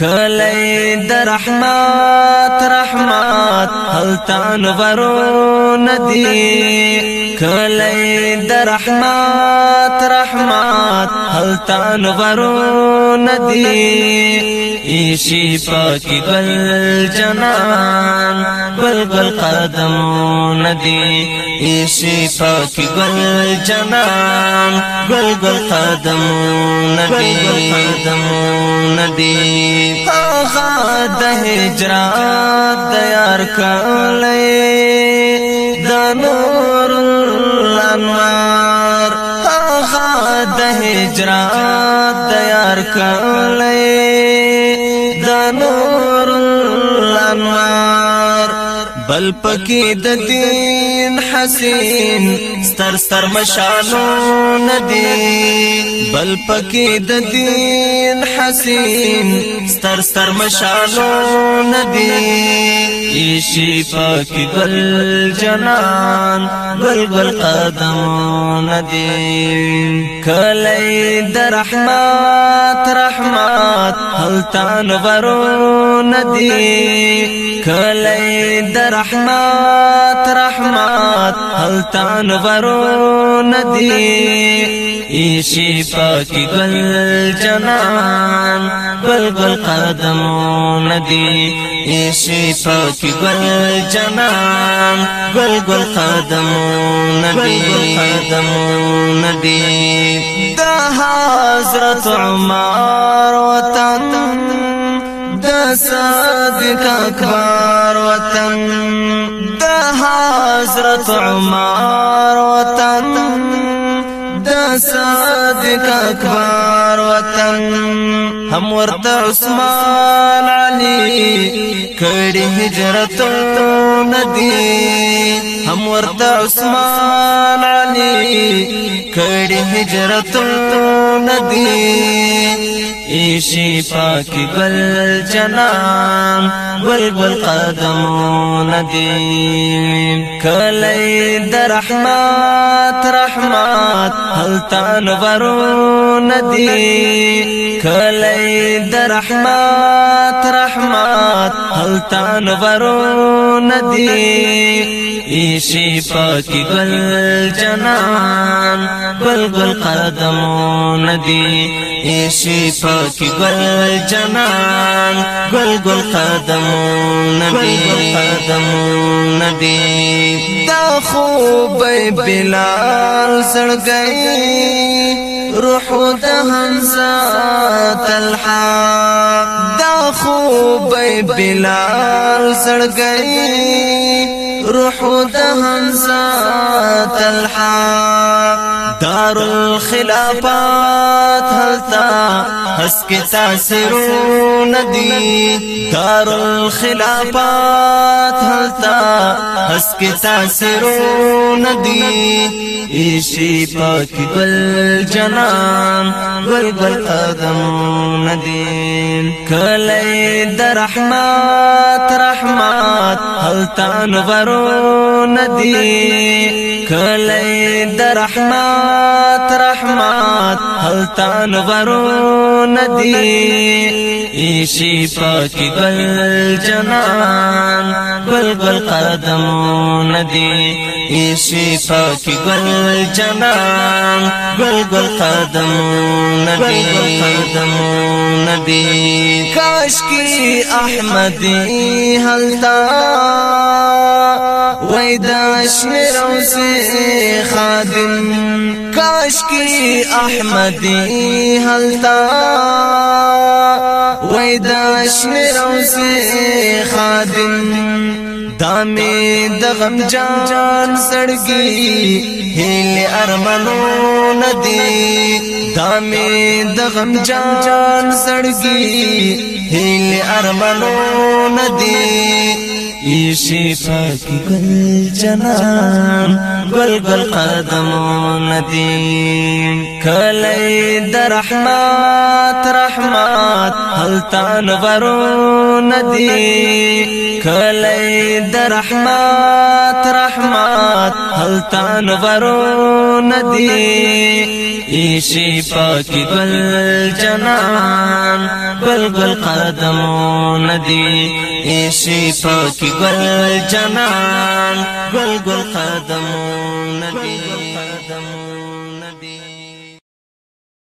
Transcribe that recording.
کلی در رحمت رحمت حلتان ورو ندی کلی در رحمت رحمت حلتان ورو ندی ایشی پاکی بل جنان بل بل قدم ندی ایسی پاکی گل جنان گل گل قدم ندی قدم ندی آغا د هجرات د یار کاله د نور الانوار آغا د هجرات د یار کاله د نور الانوار بل پکې د دین حسین ستر ستر مشانو ندی بل پکې د دین حسین ستر ستر مشالو ندی ایشی پاکی گل جنان گل گل قدم ندی کلی در رحمت رحمت حلتان غرو ندی کلی در رحمت رحمت حلتان غرو ندی ایشی پاکی گل جنان روان گل گل قدمون دی ایشی پاکی گل جنان گل گل قدمون دی قدمون دی دا حضرت عمر وطن دا صادق اکبر وطن دا حضرت عمر وطن دا صادق اکبر دار وطن هم ورته عثمان علي کړي هجرت ندي هم ورته عثمان علي کړي هجرت ندي ایشی پاکی گل جنان گل گل قدمون دی کلی در رحمت رحمت حلتان ورون ندی کلی در رحمت رحمت حلتان ورو ندی ایشی پاکی گل جنان گل گل قدمو ندی ایشی پاکی گل جنان گل گل قدمو ندی قدمو ندی دا خوب بلال سڑ گئی روح د حمزه طلحه دا خوب بلال سړګي روح د حمزه طلحه دار الخلافات هلتا حس کې تاثیرون ندی دار الخلافات هلتا اس کے تاثرو ندی ایشی پاکی بل جنان بل بل آدم ندی کلی در رحمت رحمت هلتا نورو ندی کلی در رحمت رحمت حلتان غرو ندی ایشی پاکی گل جنان گل گل قدم ندی ایشی پاکی گل جنان گل گل قدم ندی قدم ندی کاش کی احمدی حلتان دا شمیر او سے خادم کاش کی احمدی حلتا وای دا شمیر او سے خادم دامي د غم جان سړګي هیل ارمنو ندي دامي د غم جان سړګي هیل ارمنو ندي ایشی پاکی گل جنان گل گل قدمون ندیم کلی در رحمت رحمت حلتان ورو ندی کلی در رحمت رحمت حلتان ورو ندی ایشی پاکی گل جنان گل گل قدمون ندی ایشی پاکی گل گل جنان گل گل قدمون نبی